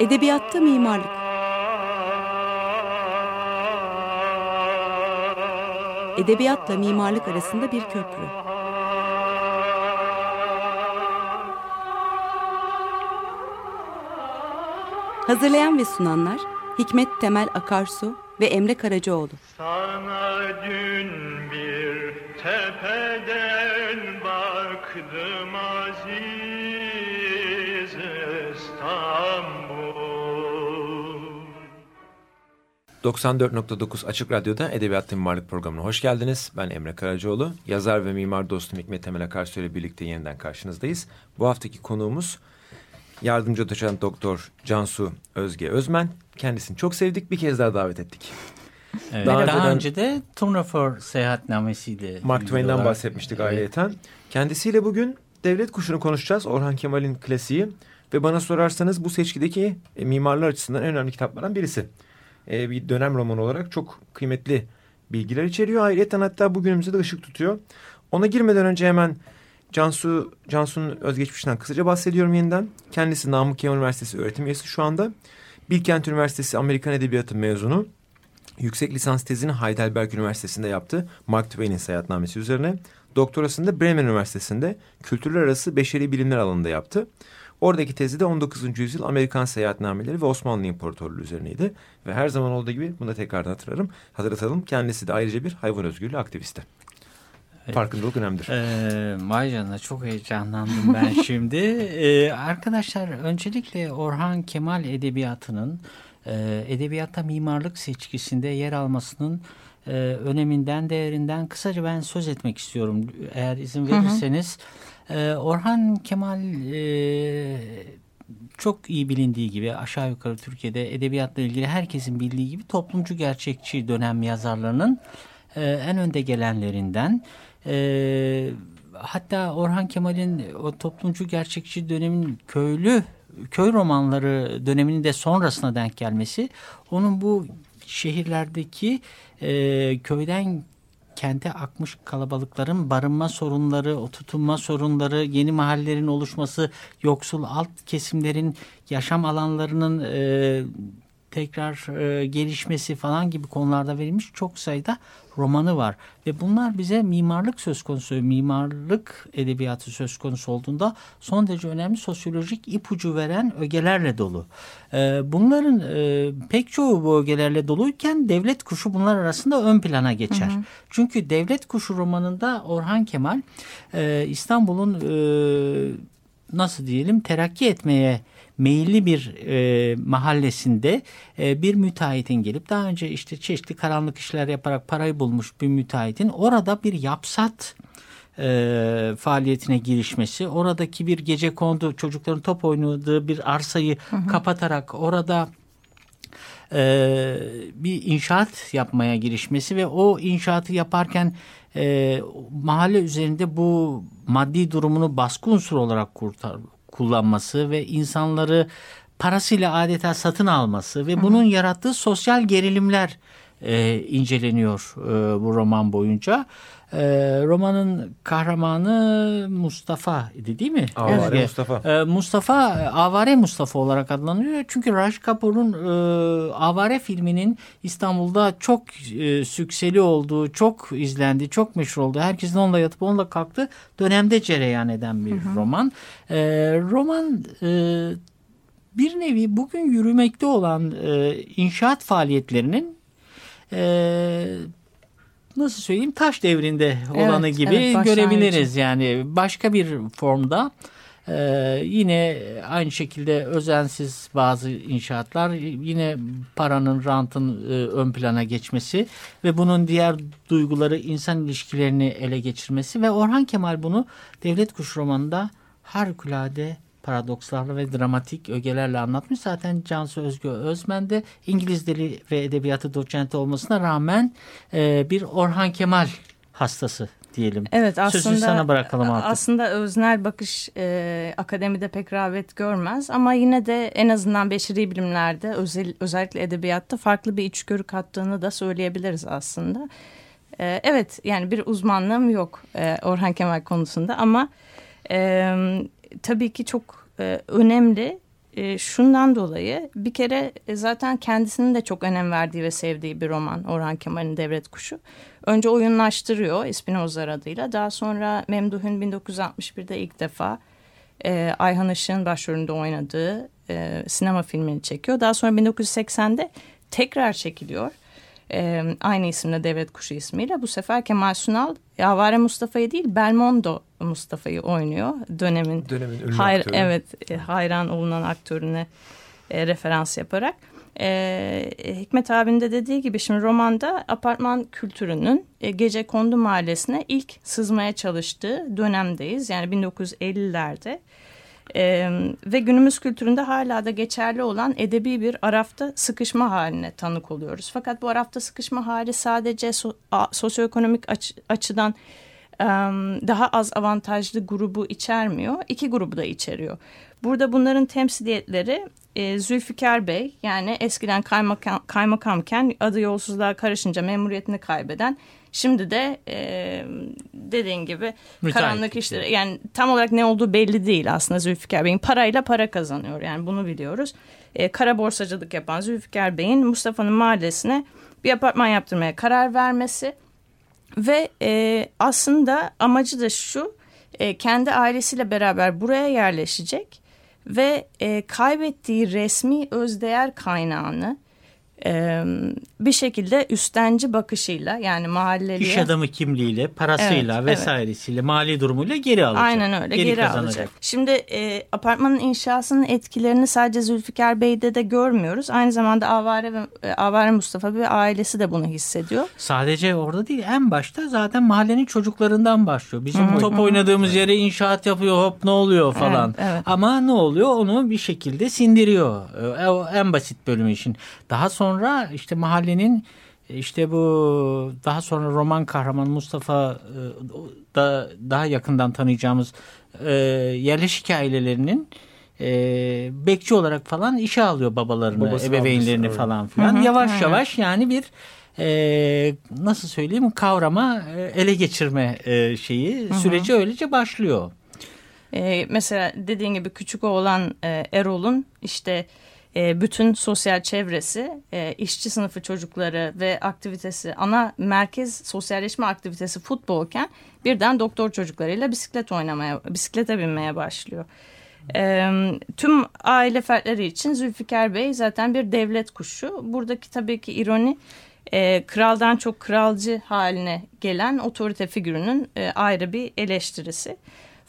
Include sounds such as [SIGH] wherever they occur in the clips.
Edebiyatta mimarlık. Edebiyatla mimarlık arasında bir köprü. Hazırlayan ve sunanlar Hikmet Temel Akarsu ve Emre Karacaoğlu. Sana dün bir tepeden baktım aziz 94.9 Açık Radyo'da Edebiyat Mimarlık Programı'na hoş geldiniz. Ben Emre Karacaoğlu. Yazar ve mimar dostum Hikmet Temel Akarsu ile birlikte yeniden karşınızdayız. Bu haftaki konuğumuz yardımcı doçent doktor Cansu Özge Özmen. Kendisini çok sevdik. Bir kez daha davet ettik. Evet, Daha daha, önceden- önce de Turnafor seyahatnamesiyle Mark Twain'den bahsetmiştik Evet. ayrıyeten. Kendisiyle bugün Devlet Kuşu'nu konuşacağız. Orhan Kemal'in klasiği. Ve bana sorarsanız bu seçkideki e, mimarlar açısından en önemli kitaplardan birisi. E, bir dönem romanı olarak çok kıymetli bilgiler içeriyor. Ayrıca hatta bugünümüze de ışık tutuyor. Ona girmeden önce hemen Cansu Cansu'nun özgeçmişinden kısaca bahsediyorum yeniden. Kendisi Namık Kemal Üniversitesi öğretim üyesi şu anda. Bilkent Üniversitesi Amerikan Edebiyatı mezunu. Yüksek lisans tezini Heidelberg Üniversitesi'nde yaptı. Mark Twain'in seyahatnamesi üzerine. Doktorasını da Bremen Üniversitesi'nde kültürler arası beşeri bilimler alanında yaptı. Oradaki tezi de 19. yüzyıl Amerikan seyahatnameleri ve Osmanlı İmparatorluğu üzerineydi. Ve her zaman olduğu gibi bunu da tekrardan hatırlarım. Hatırlatalım kendisi de ayrıca bir hayvan özgürlüğü aktivisti. Farkındalık önemlidir. Ee, vay canına çok heyecanlandım ben [LAUGHS] şimdi. Ee, arkadaşlar öncelikle Orhan Kemal Edebiyatı'nın e, edebiyatta mimarlık seçkisinde yer almasının e, öneminden, değerinden kısaca ben söz etmek istiyorum. Eğer izin verirseniz. Ee, Orhan Kemal e, çok iyi bilindiği gibi aşağı yukarı Türkiye'de edebiyatla ilgili herkesin bildiği gibi toplumcu gerçekçi dönem yazarlarının e, en önde gelenlerinden. E, hatta Orhan Kemal'in o toplumcu gerçekçi dönemin köylü köy romanları döneminin de sonrasına denk gelmesi onun bu şehirlerdeki e, köyden kente akmış kalabalıkların barınma sorunları, o tutunma sorunları, yeni mahallelerin oluşması, yoksul alt kesimlerin yaşam alanlarının e, tekrar e, gelişmesi falan gibi konularda verilmiş çok sayıda romanı var. Ve bunlar bize mimarlık söz konusu, mimarlık edebiyatı söz konusu olduğunda son derece önemli sosyolojik ipucu veren ögelerle dolu. E, bunların e, pek çoğu bu ögelerle doluyken Devlet Kuşu bunlar arasında ön plana geçer. Çünkü Devlet Kuşu romanında Orhan Kemal e, İstanbul'un e, nasıl diyelim terakki etmeye meyilli bir e, mahallesinde e, bir müteahhitin gelip daha önce işte çeşitli karanlık işler yaparak parayı bulmuş bir müteahhitin orada bir yapsat e, faaliyetine girişmesi, oradaki bir gece kondu çocukların top oynadığı bir arsayı kapatarak orada e, bir inşaat yapmaya girişmesi ve o inşaatı yaparken e, mahalle üzerinde bu maddi durumunu baskı unsuru olarak kurtar, kullanması ve insanları parasıyla adeta satın alması ve bunun yarattığı sosyal gerilimler e, inceleniyor e, bu roman boyunca. E, romanın kahramanı Mustafa idi değil mi? Avare Özge? Mustafa. E, Mustafa Avare Mustafa olarak adlanıyor. Çünkü Raj Kapoor'un e, Avare filminin İstanbul'da çok e, sükseli olduğu, çok izlendi, çok meşhur oldu. Herkesin onunla yatıp onunla kalktı. Dönemde cereyan eden bir roman. E, roman e, bir nevi bugün yürümekte olan e, inşaat faaliyetlerinin e, nasıl söyleyeyim taş devrinde olanı Evet, gibi evet, görebiliriz. Yani başka bir formda e, yine aynı şekilde özensiz bazı inşaatlar yine paranın rantın e, ön plana geçmesi ve bunun diğer duyguları insan ilişkilerini ele geçirmesi ve Orhan Kemal bunu Devlet Kuş romanında harikulade paradokslarla ve dramatik ögelerle anlatmış. Zaten Cansu Özgü Özmen de İngiliz dili ve edebiyatı doçenti olmasına rağmen e, bir Orhan Kemal hastası diyelim. Evet aslında Sözü sana bırakalım artık. Aslında öznel bakış e, akademide pek rağbet görmez ama yine de en azından beşeri bilimlerde özel, özellikle edebiyatta farklı bir içgörü kattığını da söyleyebiliriz aslında. E, evet yani bir uzmanlığım yok e, Orhan Kemal konusunda ama e, tabii ki çok e, önemli e, şundan dolayı bir kere e, zaten kendisinin de çok önem verdiği ve sevdiği bir roman Orhan Kemal'in Devlet Kuşu. Önce oyunlaştırıyor Espinoza adıyla. Daha sonra Memduh'un 1961'de ilk defa e, Ayhan Işık'ın başrolünde oynadığı e, sinema filmini çekiyor. Daha sonra 1980'de tekrar çekiliyor. E, aynı isimle Devlet Kuşu ismiyle. Bu sefer Kemal Sunal Avare Mustafa'yı değil Belmondo Mustafa'yı oynuyor. Dönemin, Dönemin ünlü hayr, aktörü. Evet e, hayran olunan aktörüne e, referans yaparak. E, Hikmet abinin de dediği gibi şimdi romanda apartman kültürünün e, gece kondu mahallesine ilk sızmaya çalıştığı dönemdeyiz. Yani 1950'lerde. Ee, ve günümüz kültüründe hala da geçerli olan edebi bir arafta sıkışma haline tanık oluyoruz. Fakat bu arafta sıkışma hali sadece so a, sosyoekonomik aç açıdan e, daha az avantajlı grubu içermiyor. iki grubu da içeriyor. Burada bunların temsiliyetleri e, Zülfikar Bey yani eskiden kaymakam, kaymakamken adı yolsuzluğa karışınca memuriyetini kaybeden Şimdi de e, dediğin gibi Müteahhit. karanlık işleri yani tam olarak ne olduğu belli değil aslında Zülfikar Bey'in parayla para kazanıyor yani bunu biliyoruz. E, kara borsacılık yapan Zülfikar Bey'in Mustafa'nın mahallesine bir apartman yaptırmaya karar vermesi ve e, aslında amacı da şu e, kendi ailesiyle beraber buraya yerleşecek ve e, kaybettiği resmi özdeğer kaynağını e, bir şekilde üstenci bakışıyla yani mahalleliye İş adamı kimliğiyle, parasıyla Evet, vesairesiyle, mali durumuyla geri alacak. Aynen öyle geri, alacak. Şimdi e, apartmanın inşasının etkilerini sadece Zülfikar Bey'de de görmüyoruz. Aynı zamanda Avare ve Avare Mustafa ve ailesi de bunu hissediyor. Sadece orada değil en başta zaten mahallenin çocuklarından başlıyor. Bizim top oynadığımız yere inşaat yapıyor hop ne oluyor falan. Evet, evet. Ama ne oluyor onu bir şekilde sindiriyor. En basit bölümü için. Daha sonra işte mahallenin e, işte bu daha sonra roman kahramanı Mustafa e, da daha yakından tanıyacağımız e, yerleşik ailelerinin e, bekçi olarak falan işe alıyor babalarını, Babası ebeveynlerini amcası, falan filan. Hı hı, yavaş aynen. yavaş yani bir e, nasıl söyleyeyim kavrama ele geçirme e, şeyi süreci öylece başlıyor. E, mesela dediğin gibi küçük oğlan e, Erol'un işte e, bütün sosyal çevresi, e, işçi sınıfı çocukları ve aktivitesi, ana merkez sosyalleşme aktivitesi futbolken birden doktor çocuklarıyla bisiklet oynamaya, bisiklete binmeye başlıyor. E, tüm aile fertleri için Zülfikar Bey zaten bir devlet kuşu. Buradaki tabii ki ironi e, kraldan çok kralcı haline gelen otorite figürünün e, ayrı bir eleştirisi.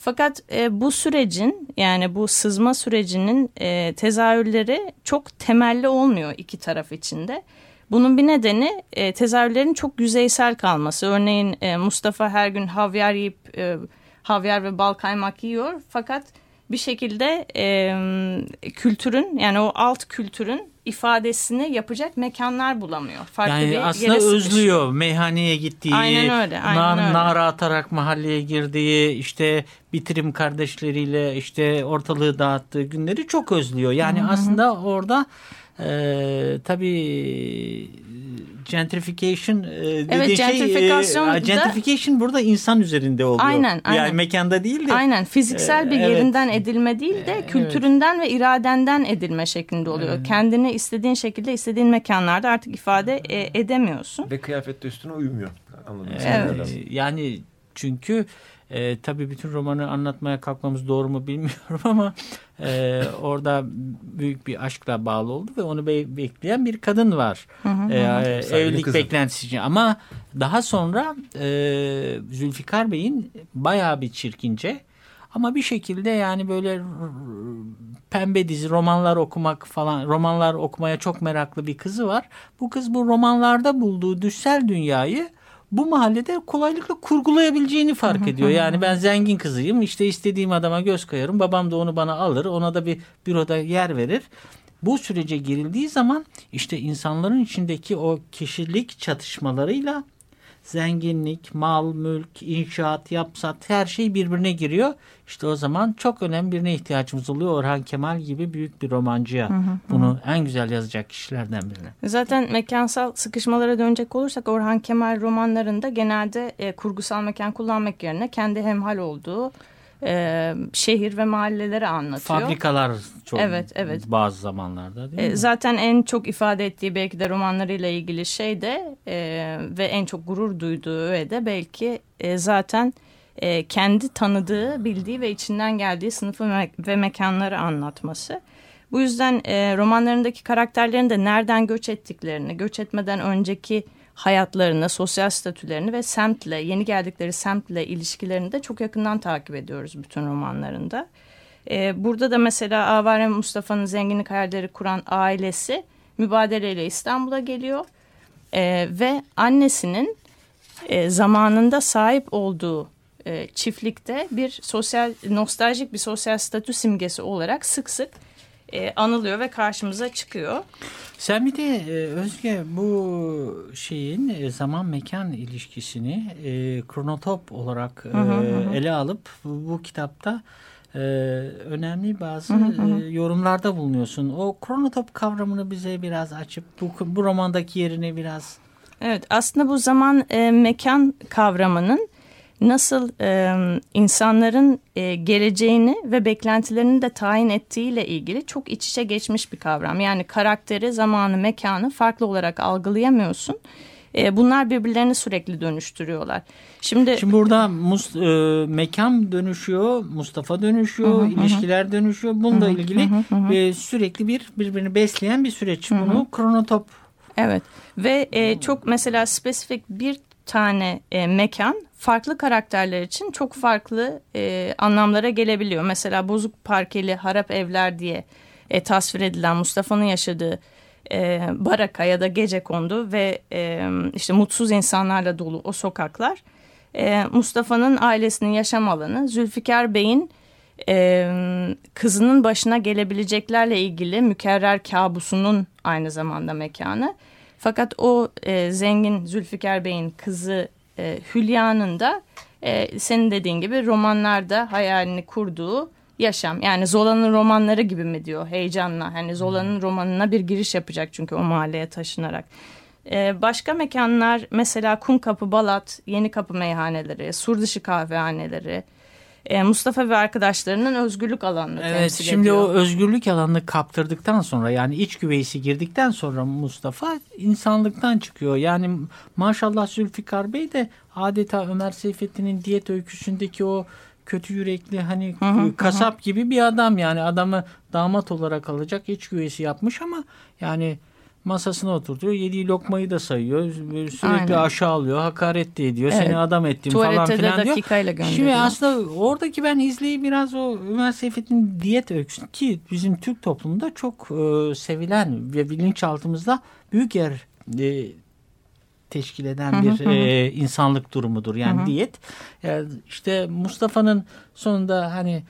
Fakat e, bu sürecin yani bu sızma sürecinin e, tezahürleri çok temelli olmuyor iki taraf içinde. Bunun bir nedeni e, tezahürlerin çok yüzeysel kalması. Örneğin e, Mustafa her gün havyar yiyip e, havyar ve bal kaymak yiyor. Fakat bir şekilde e, kültürün yani o alt kültürün ifadesini yapacak mekanlar bulamıyor. Farklı Yani bir aslında yere özlüyor meyhaneye gittiği, Aynen öyle, aynen na- öyle. nara atarak mahalleye girdiği, işte bitirim kardeşleriyle işte ortalığı dağıttığı günleri çok özlüyor. Yani aslında orada e, tabii gentrification e, şey gentrifikasyon da- gentrification burada insan üzerinde oluyor. Aynen, aynen. Yani mekanda değil de Aynen fiziksel bir Ee, evet. yerinden edilme değil de kültüründen ve iradenden edilme şeklinde oluyor. Kendini istediğin şekilde istediğin mekanlarda artık ifade e, edemiyorsun. Ve kıyafet de üstüne uymuyor. Anladım. Evet. Ee, Yani çünkü e, tabii bütün romanı anlatmaya kalkmamız doğru mu bilmiyorum [LAUGHS] ama e, orada büyük bir aşkla bağlı oldu ve onu be- bekleyen bir kadın var. E, Sevgili evlilik kızım. beklentisi için. Ama daha sonra e, Zülfikar Bey'in bayağı bir çirkince ama bir şekilde yani böyle pembe dizi romanlar okumak falan romanlar okumaya çok meraklı bir kızı var. Bu kız bu romanlarda bulduğu düşsel dünyayı bu mahallede kolaylıkla kurgulayabileceğini fark ediyor. Yani ben zengin kızıyım işte istediğim adama göz koyarım babam da onu bana alır ona da bir büroda yer verir. Bu sürece girildiği zaman işte insanların içindeki o kişilik çatışmalarıyla zenginlik, mal, mülk, inşaat, yapsat her şey birbirine giriyor. İşte o zaman çok önemli birine ihtiyacımız oluyor. Orhan Kemal gibi büyük bir romancıya. Bunu en güzel yazacak kişilerden birine. Zaten mekansal sıkışmalara dönecek olursak Orhan Kemal romanlarında genelde e, kurgusal mekan kullanmak yerine kendi hemhal olduğu e, şehir ve mahalleleri anlatıyor. Fabrikalar çok Evet, evet. bazı zamanlarda değil E, mi? zaten en çok ifade ettiği belki de romanlarıyla ilgili şey de e, ve en çok gurur duyduğu öğe de belki e, zaten e, kendi tanıdığı, bildiği ve içinden geldiği sınıfı me- ve mekanları anlatması. Bu yüzden e, romanlarındaki karakterlerin de nereden göç ettiklerini, göç etmeden önceki hayatlarını, sosyal statülerini ve semtle, yeni geldikleri semtle ilişkilerini de çok yakından takip ediyoruz bütün romanlarında. Ee, burada da mesela Avare Mustafa'nın zenginlik hayalleri kuran ailesi mübadeleyle İstanbul'a geliyor. Ee, ve annesinin e, zamanında sahip olduğu e, çiftlikte bir sosyal, nostaljik bir sosyal statü simgesi olarak sık sık e, anılıyor ve karşımıza çıkıyor. Sen bir de e, Özge bu şeyin e, zaman mekan ilişkisini e, kronotop olarak e, ele alıp bu, kitapta e, önemli bazı e, yorumlarda bulunuyorsun. O kronotop kavramını bize biraz açıp bu, bu romandaki yerini biraz Evet aslında bu zaman e, mekan kavramının nasıl e, insanların e, geleceğini ve beklentilerini de tayin ettiğiyle ilgili çok iç içe geçmiş bir kavram. Yani karakteri, zamanı, mekanı farklı olarak algılayamıyorsun. E, bunlar birbirlerini sürekli dönüştürüyorlar. Şimdi, Şimdi burada mus, e, mekan dönüşüyor, Mustafa dönüşüyor, ilişkiler dönüşüyor. Bununla ilgili e, sürekli bir birbirini besleyen bir süreç. Bunu kronotop Evet ve e, çok mesela spesifik bir tane e, mekan farklı karakterler için çok farklı e, anlamlara gelebiliyor. Mesela bozuk parkeli harap evler diye e, tasvir edilen Mustafa'nın yaşadığı e, baraka ya da gece kondu ve e, işte mutsuz insanlarla dolu o sokaklar. E, Mustafa'nın ailesinin yaşam alanı Zülfikar Bey'in e, kızının başına gelebileceklerle ilgili mükerrer kabusunun aynı zamanda mekanı. Fakat o e, zengin Zülfikar Bey'in kızı e, Hülya'nın da e, senin dediğin gibi romanlarda hayalini kurduğu yaşam. Yani Zola'nın romanları gibi mi diyor heyecanla. Hani Zola'nın romanına bir giriş yapacak çünkü o mahalleye taşınarak. E, başka mekanlar mesela Kumkapı, Balat, Yeni Kapı meyhaneleri, Surdışı kahvehaneleri, e, Mustafa ve arkadaşlarının özgürlük alanını Evet temsil şimdi ediyor. o özgürlük alanını kaptırdıktan sonra yani iç güveysi girdikten sonra Mustafa insanlıktan çıkıyor. Yani maşallah Zülfikar Bey de adeta Ömer Seyfettin'in diyet öyküsündeki o kötü yürekli hani kasap gibi bir adam yani adamı damat olarak alacak iç güveysi yapmış ama yani masasına oturtuyor. Yediği lokmayı da sayıyor. Sürekli Aynen. aşağılıyor. Hakaret de ediyor. Evet. Seni adam ettim falan Tuvalete de filan diyor. Şimdi aslında oradaki ben izleyi biraz o Ömer Seyfettin diyet öyküsü ki bizim Türk toplumunda çok e, sevilen ve bilinçaltımızda büyük yer e, teşkil eden bir e, insanlık durumudur. Yani diyet. Yani işte Mustafa'nın sonunda hani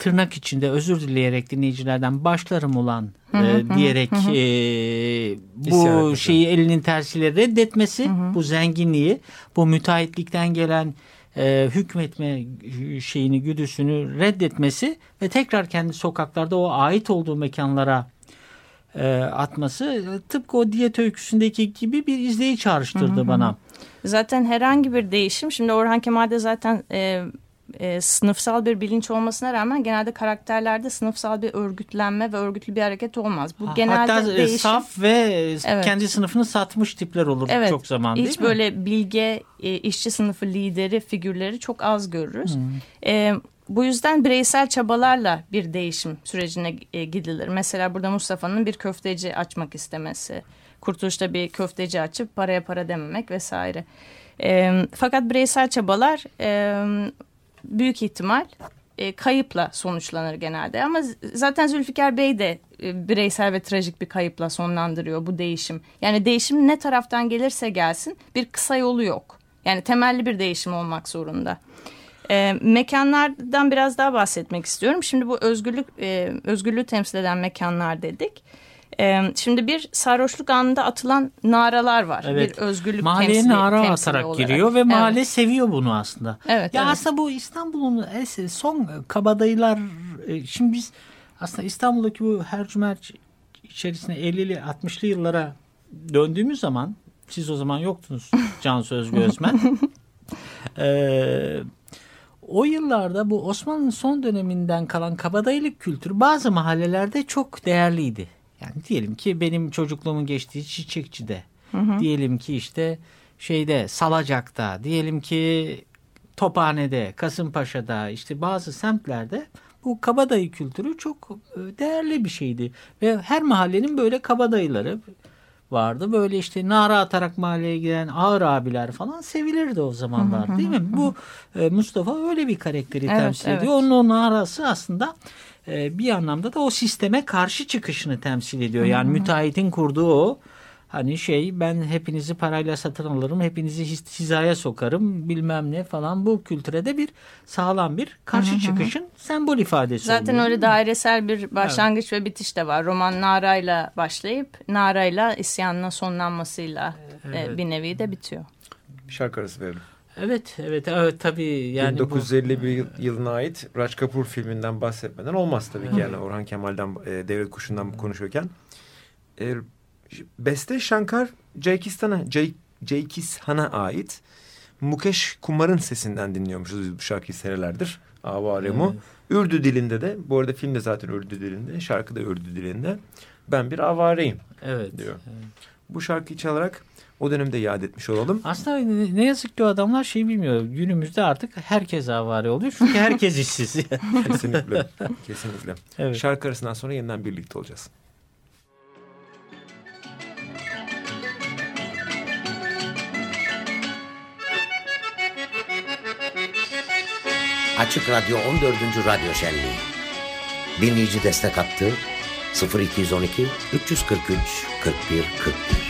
tırnak içinde özür dileyerek dinleyicilerden başlarım ulan e, diyerek e, İsyan bu şeyi elinin tersiyle reddetmesi, bu zenginliği, bu müteahhitlikten gelen e, hükmetme şeyini, güdüsünü reddetmesi ve tekrar kendi sokaklarda o ait olduğu mekanlara e, atması e, tıpkı o diyet öyküsündeki gibi bir izleyi çağrıştırdı bana. Zaten herhangi bir değişim şimdi Orhan Kemal'de zaten e, e, sınıfsal bir bilinç olmasına rağmen genelde karakterlerde sınıfsal bir örgütlenme ve örgütlü bir hareket olmaz. Bu genelde Hatta e, değişim. saf ve Evet. kendi sınıfını satmış tipler olur Evet, çok zaman değil hiç mi? böyle bilge e, işçi sınıfı lideri figürleri çok az görürüz. Hmm. E, bu yüzden bireysel çabalarla bir değişim sürecine e, gidilir. Mesela burada Mustafa'nın bir köfteci açmak istemesi. Kurtuluş'ta bir köfteci açıp paraya para dememek vesaire. E, fakat bireysel çabalar e, büyük ihtimal e, kayıpla sonuçlanır genelde. Ama zaten Zülfikar Bey de e, bireysel ve trajik bir kayıpla sonlandırıyor bu değişim. Yani değişim ne taraftan gelirse gelsin bir kısa yolu yok. Yani temelli bir değişim olmak zorunda. E, mekanlardan biraz daha bahsetmek istiyorum. Şimdi bu özgürlük e, özgürlüğü temsil eden mekanlar dedik. E, şimdi bir sarhoşluk anında atılan naralar var. Evet. Bir özgürlük Mahalleye temsili, nara temsili atarak olarak. giriyor ve mahalle Evet. seviyor bunu aslında. Evet, ya evet. aslında bu İstanbul'un son kabadayılar e, şimdi biz aslında İstanbul'daki bu hercümerç içerisine 50'li 60'lı yıllara döndüğümüz zaman siz o zaman yoktunuz [LAUGHS] Cansu Özgü Özmen. Ee, o yıllarda bu Osmanlı'nın son döneminden kalan kabadayılık kültürü bazı mahallelerde çok değerliydi. Yani diyelim ki benim çocukluğumun geçtiği Çiçekçi'de, hı hı. diyelim ki işte şeyde Salacak'ta, diyelim ki Tophane'de, Kasımpaşa'da, işte bazı semtlerde bu kabadayı kültürü çok e, değerli bir şeydi. Ve her mahallenin böyle kabadayıları vardı. Böyle işte nara atarak mahalleye giden ağır abiler falan sevilirdi o zamanlar değil mi? Bu e, Mustafa öyle bir karakteri evet, temsil ediyor. Evet. Onun o narası aslında bir anlamda da o sisteme karşı çıkışını temsil ediyor. Yani müteahhitin kurduğu o Hani şey ben hepinizi parayla satın alırım, hepinizi hizaya sokarım bilmem ne falan bu kültüre de bir sağlam bir karşı çıkışın sembol ifadesi Zaten oluyor. öyle dairesel bir başlangıç evet. ve bitiş de var. Roman Nara'yla başlayıp Nara'yla isyanla sonlanmasıyla e, evet. bir nevi de bitiyor. Bir şarkı arası verelim. Evet, evet, evet tabii. Yani 1951 bu... yılına ait Raj Kapoor filminden bahsetmeden olmaz tabii ki yani Orhan Kemal'den, e, Devlet Kuşu'ndan konuşurken. E, Beste Shankar Jaikistan'a Jaikishan'a ait Mukesh Kumar'ın sesinden dinliyormuşuz bu şarkıyı senelerdir. Avaremu. Evet. Ürdü dilinde de bu arada film de zaten Ürdü dilinde şarkı da Ürdü dilinde. Ben bir avareyim evet, diyor. Evet. Bu şarkıyı çalarak o dönemde yad etmiş olalım. Aslında ne yazık ki o adamlar şey bilmiyor. Günümüzde artık herkes avare oluyor. Çünkü herkes işsiz. [LAUGHS] kesinlikle. Kesinlikle. Evet. Şarkı arasından sonra yeniden birlikte olacağız. Açık Radyo 14. Radyo Şenliği. Dinleyici destek hattı 0212 343 41 41.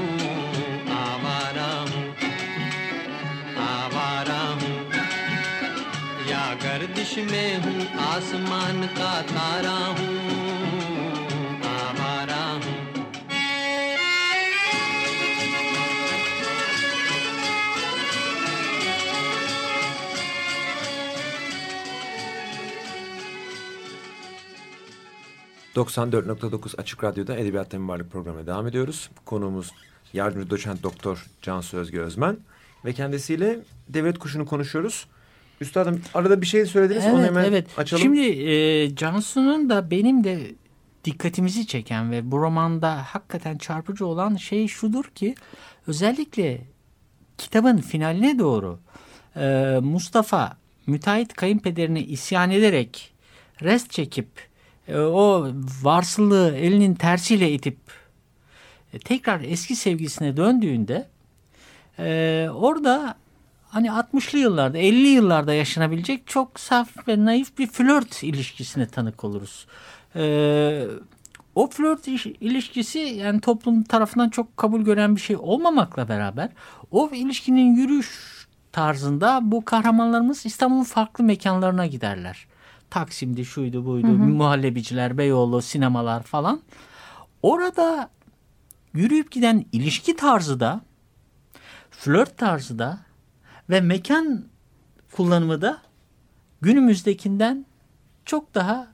गर्दिश में हूँ आसमान का तारा हूँ आवारा हूँ 94.9 Açık Radyo'da Edebiyat Varlık programına devam ediyoruz. Konuğumuz yardımcı doçent doktor Cansu Özge Özmen ve kendisiyle devlet kuşunu konuşuyoruz. Üstadım arada bir şey söylediniz evet, onu hemen evet. açalım. Şimdi e, Cansu'nun da benim de dikkatimizi çeken ve bu romanda hakikaten çarpıcı olan şey şudur ki özellikle kitabın finaline doğru e, Mustafa müteahhit kayınpederine isyan ederek rest çekip e, o varsılığı elinin tersiyle itip e, tekrar eski sevgisine döndüğünde e, orada hani 60'lı yıllarda 50 yıllarda yaşanabilecek çok saf ve naif bir flört ilişkisine tanık oluruz. Ee, o flört ilişkisi yani toplum tarafından çok kabul gören bir şey olmamakla beraber o ilişkinin yürüyüş tarzında bu kahramanlarımız İstanbul'un farklı mekanlarına giderler. Taksim'de şuydu buydu hı hı. muhallebiciler, Beyoğlu, sinemalar falan. Orada yürüyüp giden ilişki tarzı da flört tarzı da ve mekan kullanımı da günümüzdekinden çok daha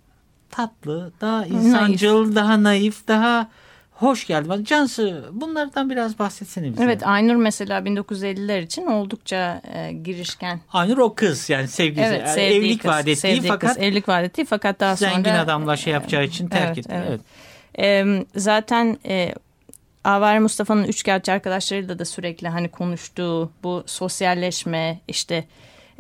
tatlı, daha insancıl, naif. daha naif, daha hoş geldi. Cansı bunlardan biraz bahsetsene bize. Evet Aynur mesela 1950'ler için oldukça e, girişken. Aynur o kız yani sevgisi. Evet, yani evlilik kız, vaat ettiği fakat. Kız, evlilik vaat ettiği fakat daha zengin sonra. Zengin adamla şey yapacağı için terk evet, etti. Evet. evet. E, zaten e, Avar Mustafa'nın üçkağıtçı arkadaşlarıyla da sürekli hani konuştuğu bu sosyalleşme işte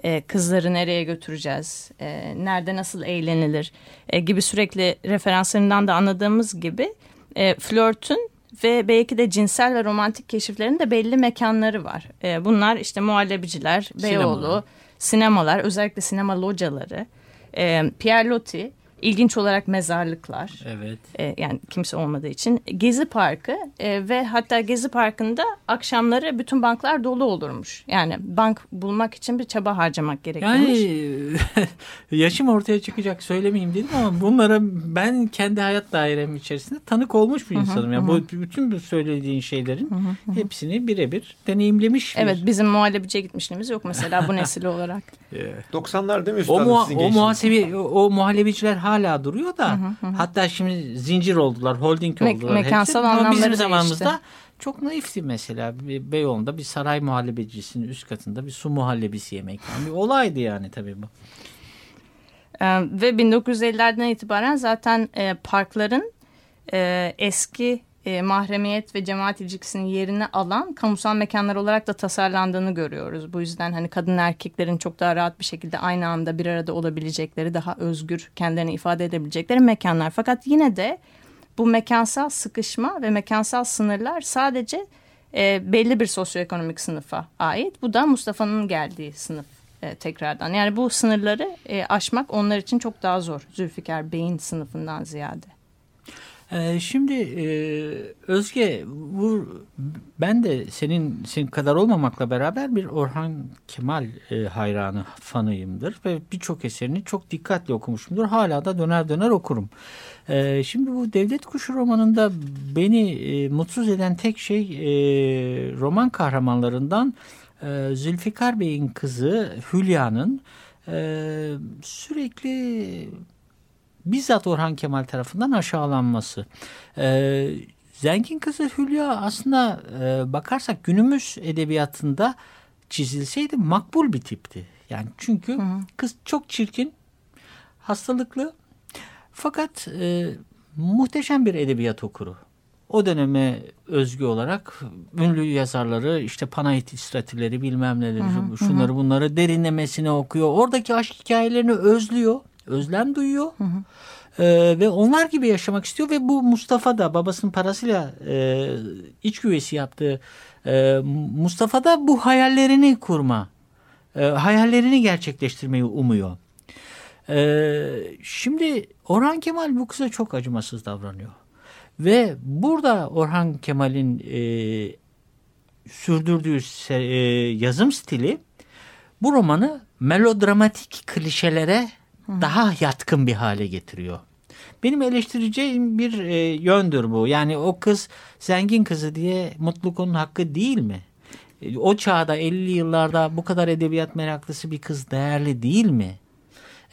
e, kızları nereye götüreceğiz, e, nerede nasıl eğlenilir e, gibi sürekli referanslarından da anladığımız gibi e, flörtün ve belki de cinsel ve romantik keşiflerin de belli mekanları var. E, bunlar işte muhallebiciler, Beyoğlu, Sinemalar. sinemalar, özellikle sinema locaları, e, Pierre Loti, ilginç olarak mezarlıklar. Evet. E, yani kimse olmadığı için Gezi Parkı e, ve hatta Gezi Parkı'nda akşamları bütün banklar dolu olurmuş. Yani bank bulmak için bir çaba harcamak gerekiyormuş. Yani [LAUGHS] yaşım ortaya çıkacak söylemeyeyim dedim ama bunlara ben kendi hayat dairem içerisinde tanık olmuş bir insanım. Yani bu bütün bu söylediğin şeylerin hepsini birebir deneyimlemiş. bir- Evet bizim muhallebiciye gitmişliğimiz yok mesela bu [LAUGHS] nesil olarak. 90'lar değil mi O, muha- sizin o o, o muhallebiciler hala duruyor da hatta şimdi zincir oldular, holding Me- oldular. mekansal hepsi. Ama anlamları bizim değişti. zamanımızda çok naifti mesela. Bir Beyoğlu'nda bir saray muhallebicisinin üst katında bir su muhallebisi yemek. Yani bir olaydı yani tabii bu. Ee, ve 1950'lerden itibaren zaten e, parkların e, eski e, mahremiyet ve cemaat ilişkisinin yerini alan kamusal mekanlar olarak da tasarlandığını görüyoruz. Bu yüzden hani kadın erkeklerin çok daha rahat bir şekilde aynı anda bir arada olabilecekleri, daha özgür kendilerini ifade edebilecekleri mekanlar. Fakat yine de bu mekansal sıkışma ve mekansal sınırlar sadece e, belli bir sosyoekonomik sınıfa ait. Bu da Mustafa'nın geldiği sınıf e, tekrardan. Yani bu sınırları e, aşmak onlar için çok daha zor. Zülfikar Bey'in sınıfından ziyade. Ee, şimdi e, Özge bu ben de senin senin kadar olmamakla beraber bir Orhan Kemal e, hayranı fanıyımdır ve birçok eserini çok dikkatli okumuşumdur. Hala da döner döner okurum. Ee, şimdi bu Devlet Kuşu romanında beni e, mutsuz eden tek şey roman kahramanlarından Zülfikar Bey'in kızı Hülya'nın sürekli bizzat Orhan Kemal tarafından aşağılanması. Ee, Zengin Kızı Hülya aslında e, bakarsak günümüz edebiyatında çizilseydi makbul bir tipti. Yani çünkü kız çok çirkin, hastalıklı fakat e, muhteşem bir edebiyat okuru. O döneme özgü olarak ünlü yazarları işte Panayit İstratilleri bilmem neleri şunları bunları derinlemesine okuyor. Oradaki aşk hikayelerini özlüyor. Özlem duyuyor. Ee, ve onlar gibi yaşamak istiyor ve bu Mustafa da babasının parasıyla e, iç güvesi yaptığı e, Mustafa da bu hayallerini kurma, e, hayallerini gerçekleştirmeyi umuyor. E, şimdi Orhan Kemal bu kıza çok acımasız davranıyor. Ve burada Orhan Kemal'in e, sürdürdüğü e, yazım stili bu romanı melodramatik klişelere daha yatkın bir hale getiriyor. Benim eleştireceğim bir e, yöndür bu. Yani o kız zengin kızı diye mutluluk onun hakkı değil mi? E, O çağda 50'li yıllarda bu kadar edebiyat meraklısı bir kız değerli değil mi?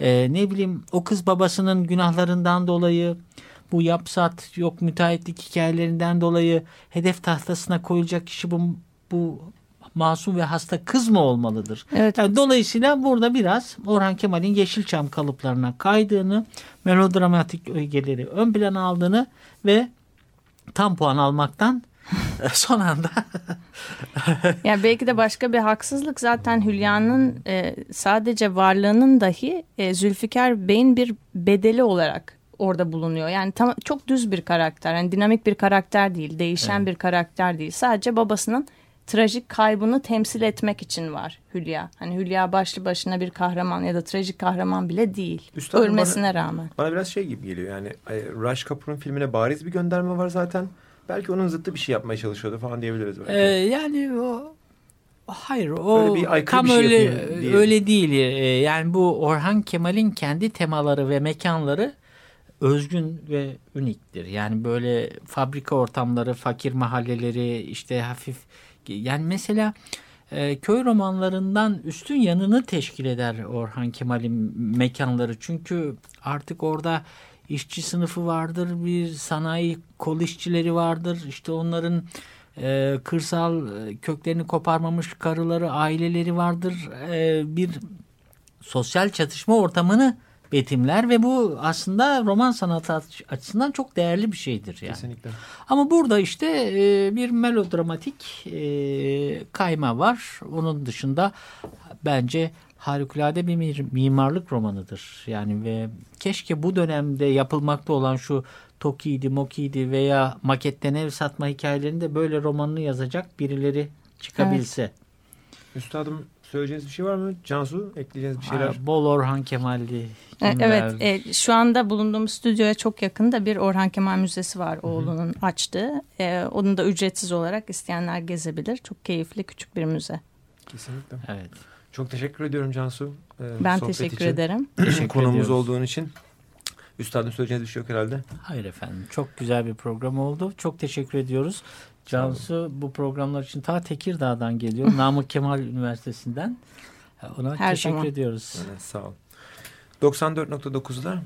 E, ne bileyim o kız babasının günahlarından dolayı bu yapsat yok müteahhitlik hikayelerinden dolayı hedef tahtasına koyulacak kişi bu, bu masum ve hasta kız mı olmalıdır? Evet. Yani dolayısıyla burada biraz Orhan Kemal'in Yeşilçam kalıplarına kaydığını, melodramatik ögeleri ön plana aldığını ve tam puan almaktan [LAUGHS] son anda Yani belki de başka bir haksızlık zaten Hülya'nın e, sadece varlığının dahi e, Zülfikar Bey'in bir bedeli olarak orada bulunuyor. Yani tam, çok düz bir karakter. Yani dinamik bir karakter değil, değişen bir karakter değil. Sadece babasının trajik kaybını temsil etmek için var Hülya. Hani Hülya başlı başına bir kahraman ya da trajik kahraman bile değil. Üstadım Ölmesine bana- rağmen. Bana biraz şey gibi geliyor yani Raj Kapoor'un filmine bariz bir gönderme var zaten. Belki onun zıttı bir şey yapmaya çalışıyordu falan diyebiliriz belki. Ee, yani o hayır o Öyle tam bir şey öyle diye. öyle değil. Ee, yani bu Orhan Kemal'in kendi temaları ve mekanları özgün ve uniktir. Yani böyle fabrika ortamları, fakir mahalleleri, işte hafif yani mesela e, köy romanlarından üstün yanını teşkil eder Orhan Kemal'in mekanları. Çünkü artık orada işçi sınıfı vardır, bir sanayi kol işçileri vardır. İşte onların e, kırsal e, köklerini koparmamış karıları, aileleri vardır. E, bir sosyal çatışma ortamını betimler ve bu aslında roman sanatı açısından çok değerli bir şeydir yani. Kesinlikle. Ama burada işte e, bir melodramatik e, kayma var. Onun dışında bence harikulade bir mimarlık romanıdır. Yani ve keşke bu dönemde yapılmakta olan şu Toki'ydi, Moki'ydi veya maketten ev satma hikayelerinde böyle romanını yazacak birileri çıkabilse. Evet. Üstadım söyleyeceğiniz bir şey var mı? Cansu ekleyeceğiniz bir şeyler? Hayır, bol Orhan Kemal'li. E, evet e, şu anda bulunduğumuz stüdyoya çok yakında bir Orhan Kemal Müzesi var oğlunun Hı -hı. açtığı. E, onu da ücretsiz olarak isteyenler gezebilir. Çok keyifli küçük bir müze. Kesinlikle. Evet. Çok teşekkür ediyorum Cansu. E, ben teşekkür için. ederim. [CLEARS THROAT] Teşekkür Konumuz olduğun için. Üstadım söyleyeceğiniz bir şey yok herhalde. Hayır efendim. Çok güzel bir program oldu. Çok teşekkür ediyoruz. Cansu bu programlar için ta Tekirdağ'dan geliyor. [LAUGHS] Namık Kemal Üniversitesi'nden. Ona Her teşekkür zaman. ediyoruz. Evet, sağ ol. 94.9'da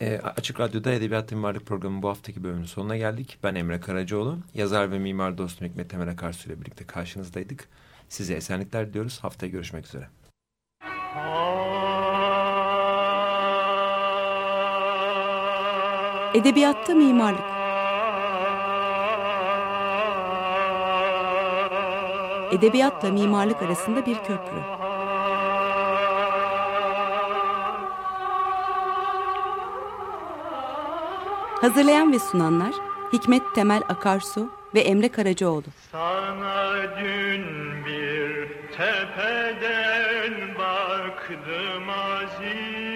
e, Açık Radyo'da Edebiyat Mimarlık Programı bu haftaki bölümün sonuna geldik. Ben Emre Karacaoğlu. Yazar ve mimar dostum Hikmet Temel Akarsu ile birlikte karşınızdaydık. Size esenlikler diyoruz. Haftaya görüşmek üzere. Edebiyatta mimarlık edebiyatla mimarlık arasında bir köprü. Hazırlayan ve sunanlar Hikmet Temel Akarsu ve Emre Karacaoğlu. Sana dün bir tepeden baktım aziz.